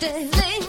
She